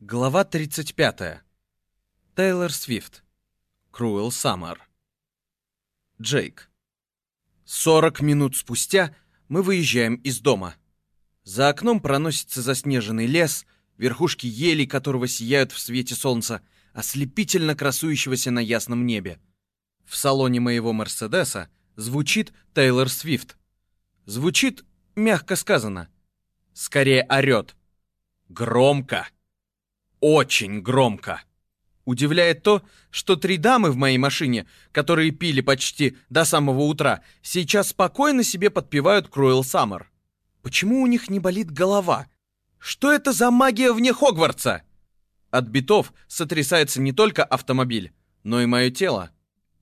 Глава 35. Тейлор Свифт. Круэлл Саммер. Джейк. 40 минут спустя мы выезжаем из дома. За окном проносится заснеженный лес, верхушки елей которого сияют в свете солнца, ослепительно красующегося на ясном небе. В салоне моего Мерседеса звучит Тейлор Свифт. Звучит, мягко сказано. Скорее орет. Громко. Очень громко. Удивляет то, что три дамы в моей машине, которые пили почти до самого утра, сейчас спокойно себе подпевают Круэлл Саммер. Почему у них не болит голова? Что это за магия вне Хогвартса? От битов сотрясается не только автомобиль, но и мое тело.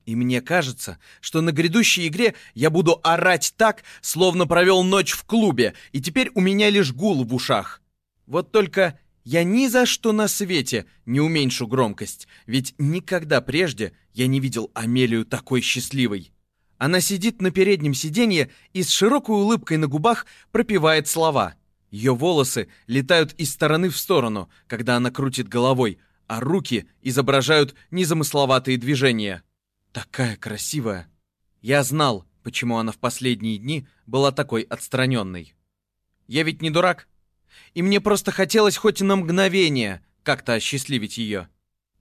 И мне кажется, что на грядущей игре я буду орать так, словно провел ночь в клубе, и теперь у меня лишь гул в ушах. Вот только я ни за что на свете не уменьшу громкость, ведь никогда прежде я не видел Амелию такой счастливой. Она сидит на переднем сиденье и с широкой улыбкой на губах пропевает слова. Ее волосы летают из стороны в сторону, когда она крутит головой, а руки изображают незамысловатые движения. Такая красивая. Я знал, почему она в последние дни была такой отстраненной. Я ведь не дурак и мне просто хотелось хоть на мгновение как-то осчастливить ее.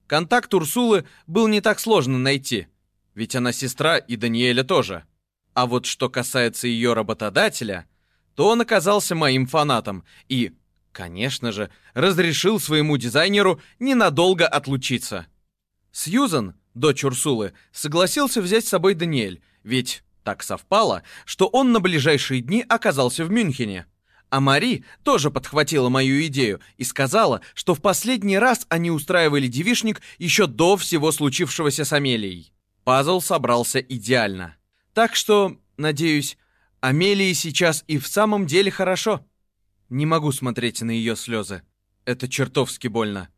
Контакт Урсулы был не так сложно найти, ведь она сестра и Даниэля тоже. А вот что касается ее работодателя, то он оказался моим фанатом и, конечно же, разрешил своему дизайнеру ненадолго отлучиться. Сьюзан, дочь Урсулы, согласился взять с собой Даниэль, ведь так совпало, что он на ближайшие дни оказался в Мюнхене. А Мари тоже подхватила мою идею и сказала, что в последний раз они устраивали девишник еще до всего случившегося с Амелией. Пазл собрался идеально. Так что, надеюсь, Амелии сейчас и в самом деле хорошо. Не могу смотреть на ее слезы. Это чертовски больно.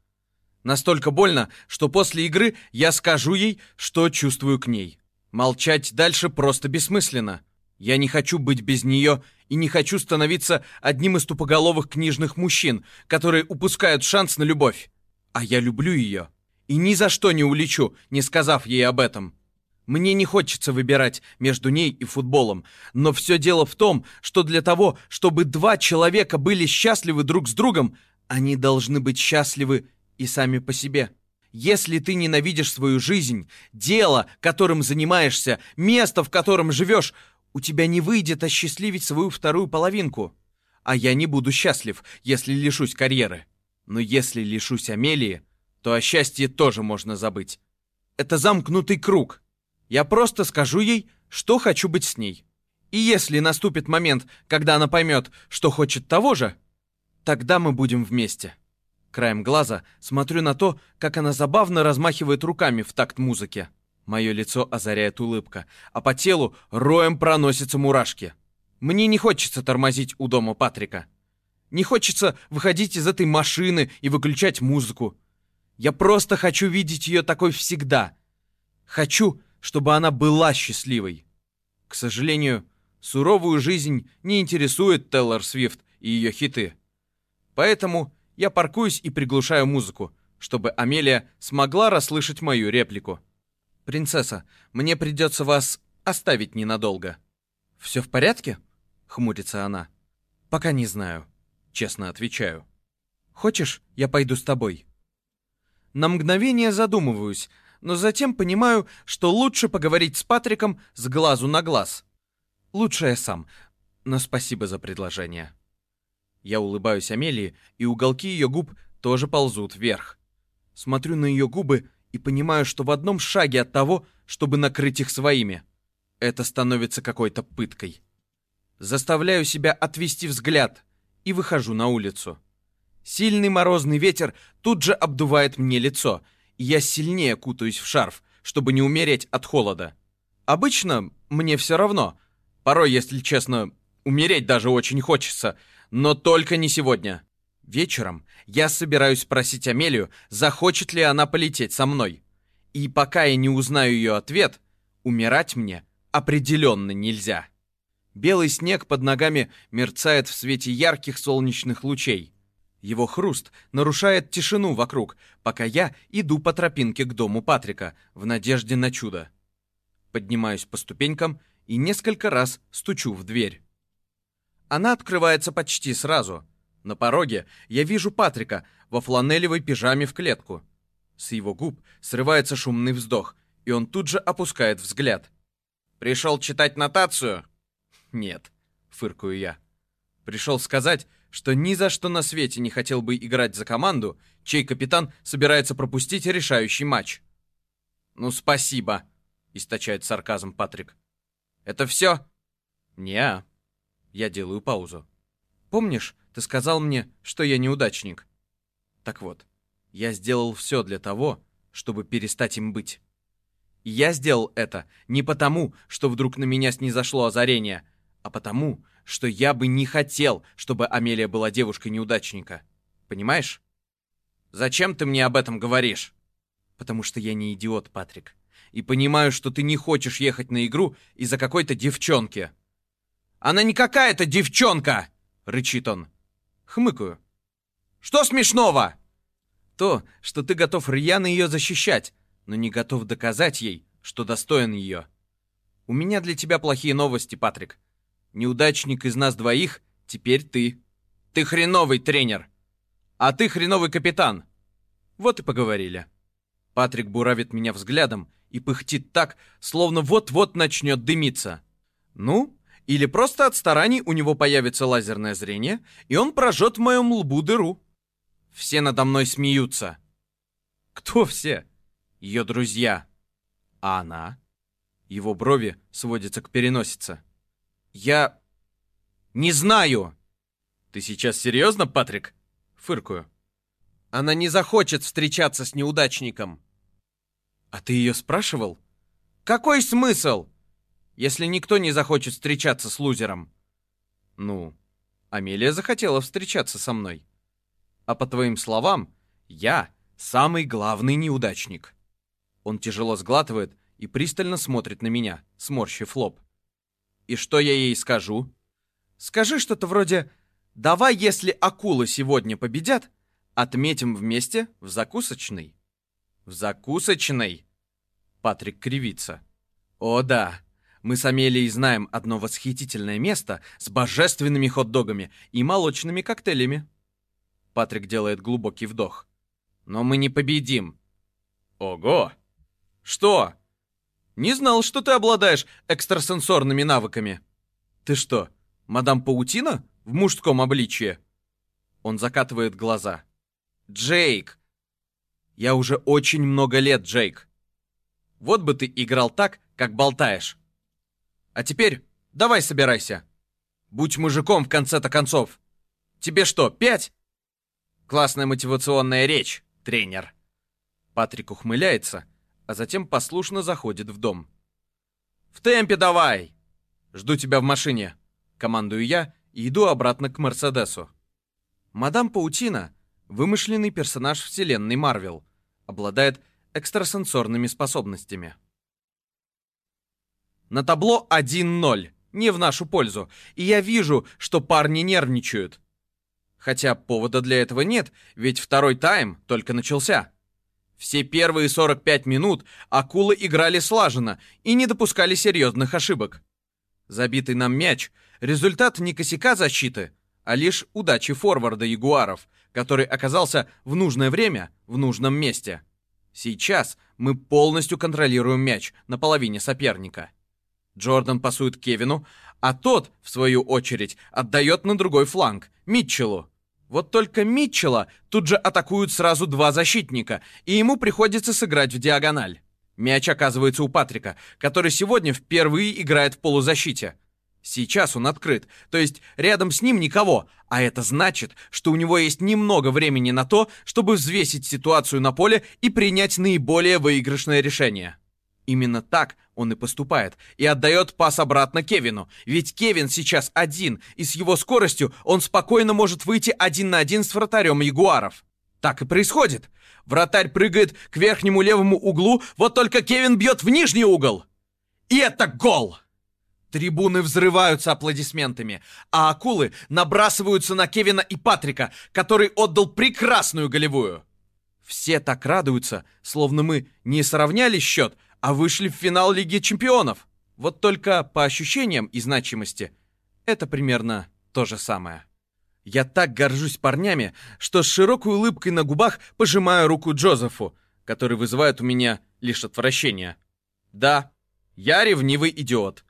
Настолько больно, что после игры я скажу ей, что чувствую к ней. Молчать дальше просто бессмысленно. Я не хочу быть без нее и не хочу становиться одним из тупоголовых книжных мужчин, которые упускают шанс на любовь. А я люблю ее. И ни за что не улечу, не сказав ей об этом. Мне не хочется выбирать между ней и футболом, но все дело в том, что для того, чтобы два человека были счастливы друг с другом, они должны быть счастливы и сами по себе. Если ты ненавидишь свою жизнь, дело, которым занимаешься, место, в котором живешь, у тебя не выйдет осчастливить свою вторую половинку. А я не буду счастлив, если лишусь карьеры. Но если лишусь Амелии, то о счастье тоже можно забыть. Это замкнутый круг. Я просто скажу ей, что хочу быть с ней. И если наступит момент, когда она поймет, что хочет того же, тогда мы будем вместе. Краем глаза смотрю на то, как она забавно размахивает руками в такт музыке. Мое лицо озаряет улыбка, а по телу роем проносятся мурашки. Мне не хочется тормозить у дома Патрика. Не хочется выходить из этой машины и выключать музыку. Я просто хочу видеть ее такой всегда. Хочу, чтобы она была счастливой. К сожалению, суровую жизнь не интересует Теллор Свифт и ее хиты. Поэтому я паркуюсь и приглушаю музыку, чтобы Амелия смогла расслышать мою реплику. «Принцесса, мне придется вас оставить ненадолго». «Все в порядке?» — хмурится она. «Пока не знаю», — честно отвечаю. «Хочешь, я пойду с тобой?» На мгновение задумываюсь, но затем понимаю, что лучше поговорить с Патриком с глазу на глаз. Лучше я сам, но спасибо за предложение. Я улыбаюсь Амелии, и уголки ее губ тоже ползут вверх. Смотрю на ее губы и понимаю, что в одном шаге от того, чтобы накрыть их своими. Это становится какой-то пыткой. Заставляю себя отвести взгляд и выхожу на улицу. Сильный морозный ветер тут же обдувает мне лицо, и я сильнее кутаюсь в шарф, чтобы не умереть от холода. Обычно мне все равно. Порой, если честно, умереть даже очень хочется, но только не сегодня. Вечером я собираюсь спросить Амелию, захочет ли она полететь со мной. И пока я не узнаю ее ответ, умирать мне определенно нельзя. Белый снег под ногами мерцает в свете ярких солнечных лучей. Его хруст нарушает тишину вокруг, пока я иду по тропинке к дому Патрика в надежде на чудо. Поднимаюсь по ступенькам и несколько раз стучу в дверь. Она открывается почти сразу. На пороге я вижу Патрика во фланелевой пижаме в клетку. С его губ срывается шумный вздох, и он тут же опускает взгляд. «Пришел читать нотацию?» «Нет», — фыркаю я. «Пришел сказать, что ни за что на свете не хотел бы играть за команду, чей капитан собирается пропустить решающий матч». «Ну, спасибо», — источает сарказм Патрик. «Это все?» «Не-а». Я делаю паузу. «Помнишь, ты сказал мне, что я неудачник?» Так вот, я сделал все для того, чтобы перестать им быть. И я сделал это не потому, что вдруг на меня снизошло озарение, а потому, что я бы не хотел, чтобы Амелия была девушкой-неудачника. Понимаешь? Зачем ты мне об этом говоришь? Потому что я не идиот, Патрик. И понимаю, что ты не хочешь ехать на игру из-за какой-то девчонки. «Она не какая-то девчонка!» — рычит он. Хмыкаю. «Что смешного?» «То, что ты готов рьяно ее защищать, но не готов доказать ей, что достоин ее. У меня для тебя плохие новости, Патрик. Неудачник из нас двоих теперь ты. Ты хреновый тренер. А ты хреновый капитан. Вот и поговорили». Патрик буравит меня взглядом и пыхтит так, словно вот-вот начнет дымиться. «Ну, или просто от стараний у него появится лазерное зрение, и он прожжет в моем лбу дыру. Все надо мной смеются. Кто все? Ее друзья. А она? Его брови сводятся к переносице. Я... не знаю. Ты сейчас серьезно, Патрик? Фыркую. Она не захочет встречаться с неудачником. А ты ее спрашивал? Какой смысл? Если никто не захочет встречаться с лузером? Ну, Амелия захотела встречаться со мной. А по твоим словам, я самый главный неудачник. Он тяжело сглатывает и пристально смотрит на меня, сморщив лоб. И что я ей скажу? Скажи что-то вроде «Давай, если акулы сегодня победят, отметим вместе в закусочной». «В закусочной?» Патрик кривится. «О да, мы с Амелией знаем одно восхитительное место с божественными хот-догами и молочными коктейлями. Патрик делает глубокий вдох. Но мы не победим. Ого! Что? Не знал, что ты обладаешь экстрасенсорными навыками. Ты что, мадам Паутина в мужском обличье? Он закатывает глаза. Джейк! Я уже очень много лет, Джейк. Вот бы ты играл так, как болтаешь. А теперь давай собирайся. Будь мужиком в конце-то концов. Тебе что, пять? Классная мотивационная речь, тренер. Патрик ухмыляется, а затем послушно заходит в дом. В темпе давай! Жду тебя в машине. Командую я и иду обратно к Мерседесу. Мадам Паутина — вымышленный персонаж вселенной Марвел, обладает экстрасенсорными способностями. На табло 1-0, не в нашу пользу, и я вижу, что парни нервничают. Хотя повода для этого нет, ведь второй тайм только начался. Все первые 45 минут акулы играли слаженно и не допускали серьезных ошибок. Забитый нам мяч — результат не косяка защиты, а лишь удачи форварда Ягуаров, который оказался в нужное время в нужном месте. Сейчас мы полностью контролируем мяч на половине соперника. Джордан пасует Кевину, а тот, в свою очередь, отдает на другой фланг, Митчеллу. Вот только Митчелла тут же атакуют сразу два защитника, и ему приходится сыграть в диагональ. Мяч оказывается у Патрика, который сегодня впервые играет в полузащите. Сейчас он открыт, то есть рядом с ним никого, а это значит, что у него есть немного времени на то, чтобы взвесить ситуацию на поле и принять наиболее выигрышное решение. Именно так он и поступает, и отдает пас обратно Кевину, ведь Кевин сейчас один, и с его скоростью он спокойно может выйти один на один с вратарем Ягуаров. Так и происходит. Вратарь прыгает к верхнему левому углу, вот только Кевин бьет в нижний угол. И это гол! Трибуны взрываются аплодисментами, а акулы набрасываются на Кевина и Патрика, который отдал прекрасную голевую. Все так радуются, словно мы не сравняли счет, а вышли в финал Лиги Чемпионов. Вот только по ощущениям и значимости это примерно то же самое. Я так горжусь парнями, что с широкой улыбкой на губах пожимаю руку Джозефу, который вызывает у меня лишь отвращение. Да, я ревнивый идиот.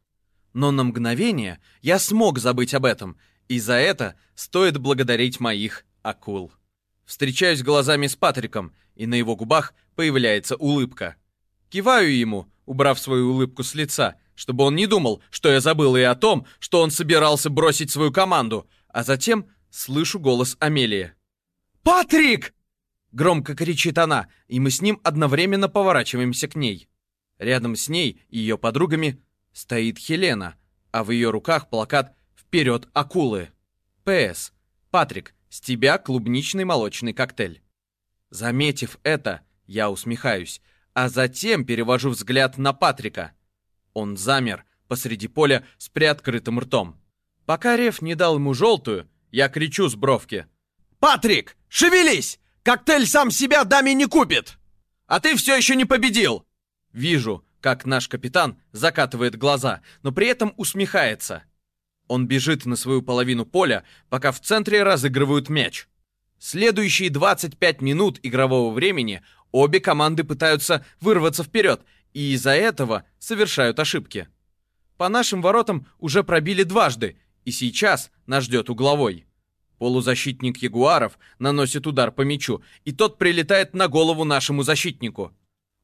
Но на мгновение я смог забыть об этом, и за это стоит благодарить моих акул. Встречаюсь глазами с Патриком, и на его губах появляется улыбка. Киваю ему, убрав свою улыбку с лица, чтобы он не думал, что я забыл и о том, что он собирался бросить свою команду, а затем слышу голос Амелии. «Патрик!» Громко кричит она, и мы с ним одновременно поворачиваемся к ней. Рядом с ней и ее подругами стоит Хелена, а в ее руках плакат «Вперед, акулы!» «ПС. Патрик, с тебя клубничный молочный коктейль». Заметив это, я усмехаюсь, а затем перевожу взгляд на Патрика. Он замер посреди поля с приоткрытым ртом. Пока Рев не дал ему желтую, я кричу с бровки. «Патрик, шевелись! Коктейль сам себя даме не купит! А ты все еще не победил!» Вижу, как наш капитан закатывает глаза, но при этом усмехается. Он бежит на свою половину поля, пока в центре разыгрывают мяч. Следующие 25 минут игрового времени обе команды пытаются вырваться вперед, и из-за этого совершают ошибки. По нашим воротам уже пробили дважды, и сейчас нас ждет угловой. Полузащитник Ягуаров наносит удар по мячу, и тот прилетает на голову нашему защитнику.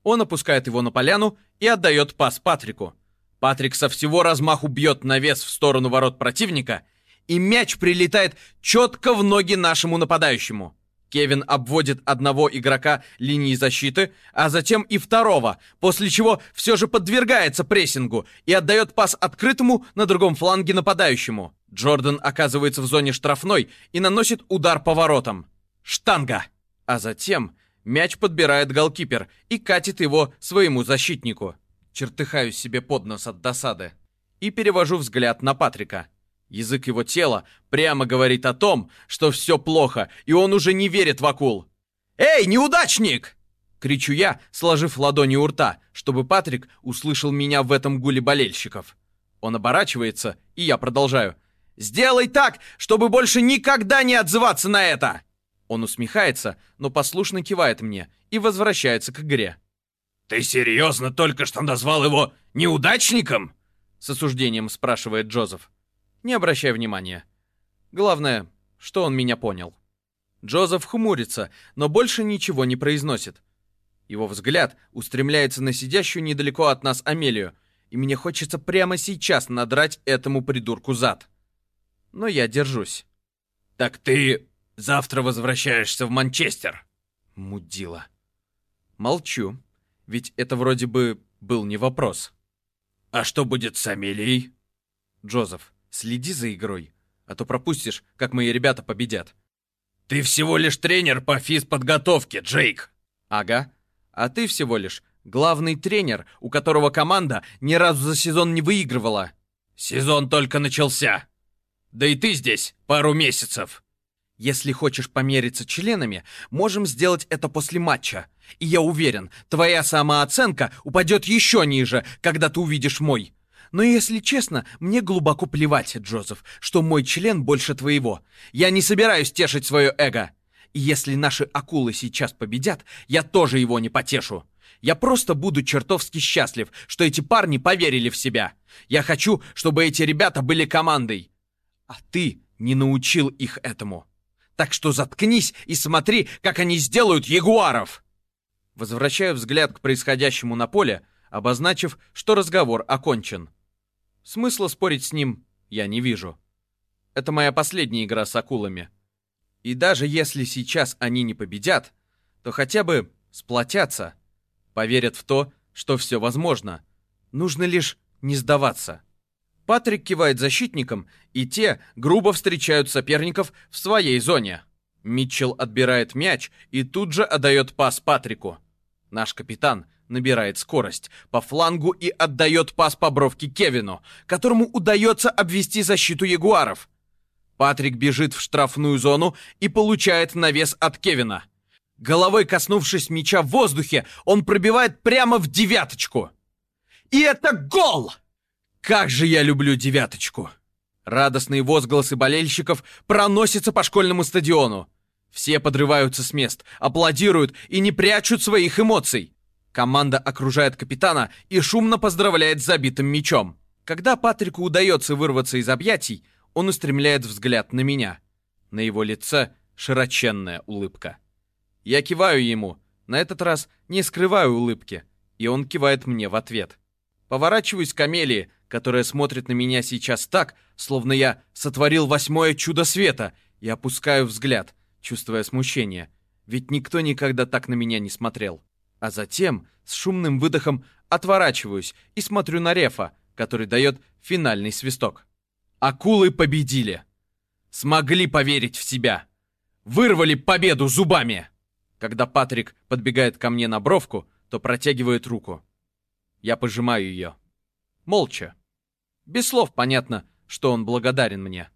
Он опускает его на поляну и отдает пас Патрику. Патрик со всего размаху бьет навес в сторону ворот противника, и мяч прилетает четко в ноги нашему нападающему. Кевин обводит одного игрока линии защиты, а затем и второго, после чего все же подвергается прессингу и отдает пас открытому на другом фланге нападающему. Джордан оказывается в зоне штрафной и наносит удар по воротам. Штанга! А затем мяч подбирает голкипер и катит его своему защитнику. Чертыхаюсь себе под нос от досады. И перевожу взгляд на Патрика. Язык его тела прямо говорит о том, что все плохо, и он уже не верит в акул. «Эй, неудачник!» Кричу я, сложив ладони у рта, чтобы Патрик услышал меня в этом гуле болельщиков. Он оборачивается, и я продолжаю. «Сделай так, чтобы больше никогда не отзываться на это!» Он усмехается, но послушно кивает мне и возвращается к игре. «Ты серьезно только что назвал его неудачником?» С осуждением спрашивает Джозеф. Не обращай внимания. Главное, что он меня понял. Джозеф хмурится, но больше ничего не произносит. Его взгляд устремляется на сидящую недалеко от нас Амелию, и мне хочется прямо сейчас надрать этому придурку зад. Но я держусь. «Так ты завтра возвращаешься в Манчестер?» Мудила. Молчу, ведь это вроде бы был не вопрос. «А что будет с Амелией?» Джозеф, Следи за игрой, а то пропустишь, как мои ребята победят. Ты всего лишь тренер по физподготовке, Джейк. Ага. А ты всего лишь главный тренер, у которого команда ни разу за сезон не выигрывала. Сезон только начался. Да и ты здесь пару месяцев. Если хочешь помериться членами, можем сделать это после матча. И я уверен, твоя самооценка упадет еще ниже, когда ты увидишь мой. Но если честно, мне глубоко плевать, Джозеф, что мой член больше твоего. Я не собираюсь тешить свое эго. И если наши акулы сейчас победят, я тоже его не потешу. Я просто буду чертовски счастлив, что эти парни поверили в себя. Я хочу, чтобы эти ребята были командой. А ты не научил их этому. Так что заткнись и смотри, как они сделают ягуаров. Возвращаю взгляд к происходящему на поле, обозначив, что разговор окончен. Смысла спорить с ним я не вижу. Это моя последняя игра с акулами. И даже если сейчас они не победят, то хотя бы сплотятся, поверят в то, что все возможно. Нужно лишь не сдаваться. Патрик кивает защитникам, и те грубо встречают соперников в своей зоне. Митчелл отбирает мяч и тут же отдает пас Патрику. Наш капитан набирает скорость по флангу и отдает пас по бровке Кевину, которому удается обвести защиту ягуаров. Патрик бежит в штрафную зону и получает навес от Кевина. Головой коснувшись мяча в воздухе, он пробивает прямо в девяточку. И это гол! Как же я люблю девяточку! Радостные возгласы болельщиков проносятся по школьному стадиону. Все подрываются с мест, аплодируют и не прячут своих эмоций. Команда окружает капитана и шумно поздравляет с забитым мячом. Когда Патрику удается вырваться из объятий, он устремляет взгляд на меня. На его лице широченная улыбка. Я киваю ему, на этот раз не скрываю улыбки, и он кивает мне в ответ. Поворачиваюсь к Амелии, которая смотрит на меня сейчас так, словно я сотворил восьмое чудо света, и опускаю взгляд, чувствуя смущение, ведь никто никогда так на меня не смотрел. А затем с шумным выдохом отворачиваюсь и смотрю на Рефа, который дает финальный свисток. Акулы победили. Смогли поверить в себя. Вырвали победу зубами. Когда Патрик подбегает ко мне на бровку, то протягивает руку. Я пожимаю ее. Молча. Без слов понятно, что он благодарен мне.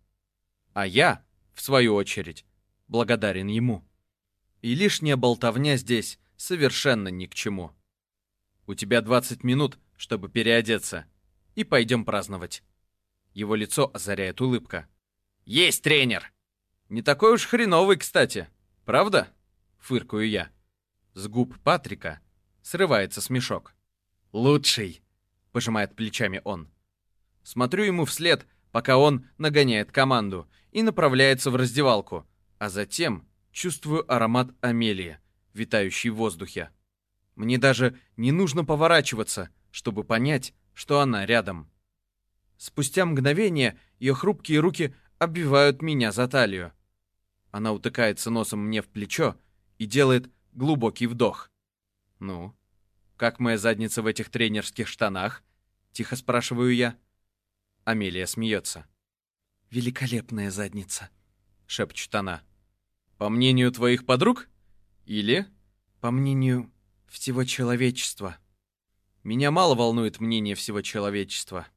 А я, в свою очередь, благодарен ему. И лишняя болтовня здесь совершенно ни к чему. У тебя 20 минут, чтобы переодеться, и пойдем праздновать. Его лицо озаряет улыбка. «Есть тренер!» «Не такой уж хреновый, кстати. Правда?» Фыркаю я. С губ Патрика срывается смешок. «Лучший!» — пожимает плечами он. Смотрю ему вслед, пока он нагоняет команду и направляется в раздевалку, а затем чувствую аромат Амелии, витающий в воздухе. Мне даже не нужно поворачиваться, чтобы понять, что она рядом. Спустя мгновение ее хрупкие руки обвивают меня за талию. Она утыкается носом мне в плечо и делает глубокий вдох. «Ну, как моя задница в этих тренерских штанах?» — тихо спрашиваю я. Амелия смеется. «Великолепная задница», — шепчет она. «По мнению твоих подруг? Или...» «По мнению всего человечества». Меня мало волнует мнение всего человечества.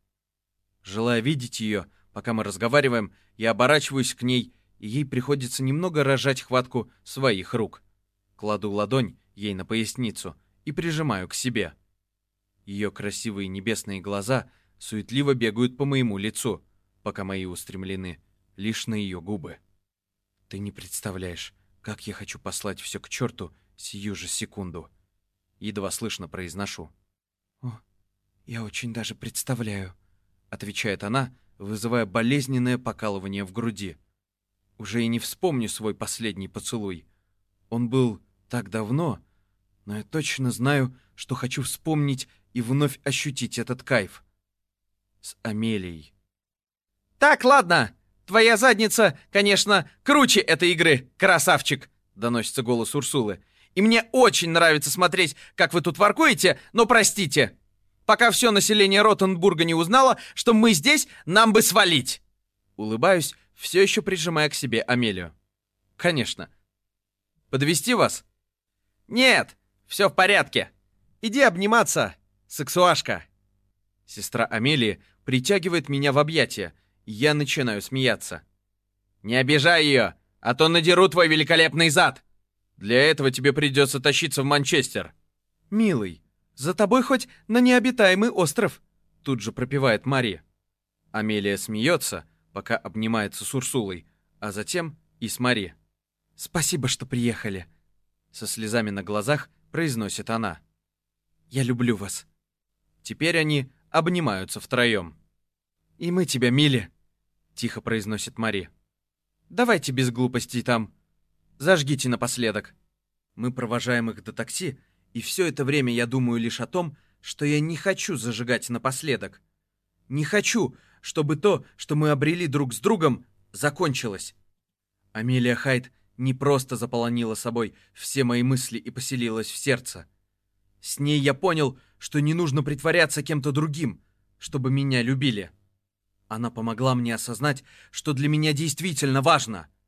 Желая видеть ее, пока мы разговариваем, я оборачиваюсь к ней, и ей приходится немного рожать хватку своих рук. Кладу ладонь ей на поясницу и прижимаю к себе. Ее красивые небесные глаза суетливо бегают по моему лицу, пока мои устремлены лишь на ее губы. Ты не представляешь, как я хочу послать все к черту сию же секунду. Едва слышно произношу. О, я очень даже представляю отвечает она, вызывая болезненное покалывание в груди. Уже и не вспомню свой последний поцелуй. Он был так давно, но я точно знаю, что хочу вспомнить и вновь ощутить этот кайф. С Амелией. «Так, ладно. Твоя задница, конечно, круче этой игры, красавчик!» Доносится голос Урсулы. «И мне очень нравится смотреть, как вы тут воркуете, но простите, пока все население Ротенбурга не узнало, что мы здесь, нам бы свалить!» Улыбаюсь, все еще прижимая к себе Амелию. «Конечно. Подвести вас?» «Нет, все в порядке. Иди обниматься, сексуашка!» Сестра Амелии притягивает меня в объятия, и я начинаю смеяться. «Не обижай ее, а то надеру твой великолепный зад!» «Для этого тебе придется тащиться в Манчестер!» «Милый, за тобой хоть на необитаемый остров!» Тут же пропевает Мария. Амелия смеется, пока обнимается с Урсулой, а затем и с Мари. «Спасибо, что приехали!» Со слезами на глазах произносит она. «Я люблю вас!» Теперь они обнимаются втроем. «И мы тебя, Милли!» Тихо произносит Мари. «Давайте без глупостей там. Зажгите напоследок!» Мы провожаем их до такси, и все это время я думаю лишь о том, что я не хочу зажигать напоследок. Не хочу, чтобы то, что мы обрели друг с другом, закончилось. Амелия Хайт не просто заполонила собой все мои мысли и поселилась в сердце. С ней я понял, что не нужно притворяться кем-то другим, чтобы меня любили. Она помогла мне осознать, что для меня действительно важно —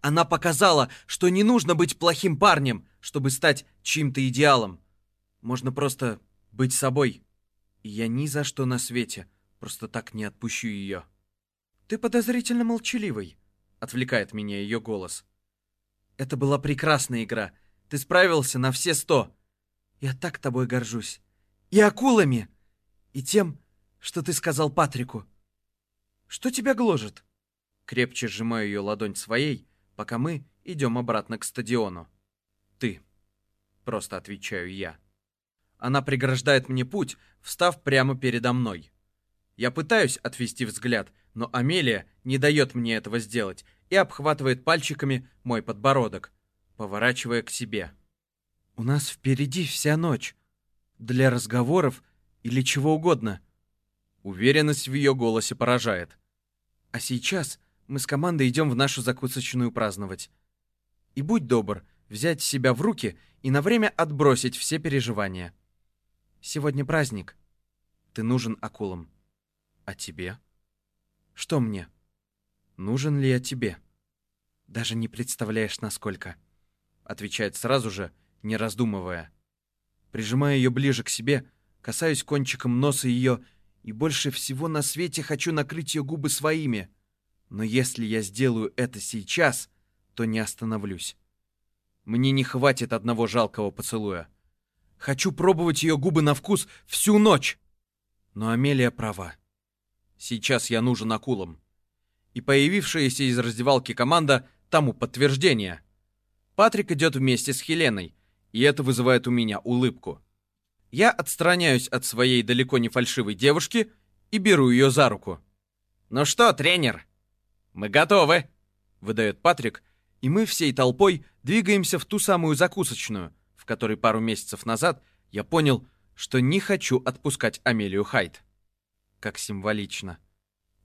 она показала, что не нужно быть плохим парнем, чтобы стать чьим-то идеалом. Можно просто быть собой. И я ни за что на свете просто так не отпущу ее. «Ты подозрительно молчаливый», — отвлекает меня ее голос. «Это была прекрасная игра. Ты справился на все сто. Я так тобой горжусь. И акулами, и тем, что ты сказал Патрику. Что тебя гложет?» Крепче сжимаю ее ладонь своей, пока мы идем обратно к стадиону. «Ты», — просто отвечаю я. Она преграждает мне путь, встав прямо передо мной. Я пытаюсь отвести взгляд, но Амелия не дает мне этого сделать и обхватывает пальчиками мой подбородок, поворачивая к себе. «У нас впереди вся ночь. Для разговоров или чего угодно». Уверенность в ее голосе поражает. «А сейчас мы с командой идем в нашу закусочную праздновать. И будь добр, взять себя в руки и на время отбросить все переживания. Сегодня праздник. Ты нужен акулам. А тебе? Что мне? Нужен ли я тебе? Даже не представляешь, насколько. Отвечает сразу же, не раздумывая. Прижимая ее ближе к себе, касаюсь кончиком носа ее и больше всего на свете хочу накрыть ее губы своими — но если я сделаю это сейчас, то не остановлюсь. Мне не хватит одного жалкого поцелуя. Хочу пробовать ее губы на вкус всю ночь. Но Амелия права. Сейчас я нужен акулам. И появившаяся из раздевалки команда тому подтверждение. Патрик идет вместе с Хеленой, и это вызывает у меня улыбку. Я отстраняюсь от своей далеко не фальшивой девушки и беру ее за руку. «Ну что, тренер, «Мы готовы!» — выдает Патрик, и мы всей толпой двигаемся в ту самую закусочную, в которой пару месяцев назад я понял, что не хочу отпускать Амелию Хайт. Как символично.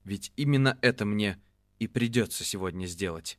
Ведь именно это мне и придется сегодня сделать.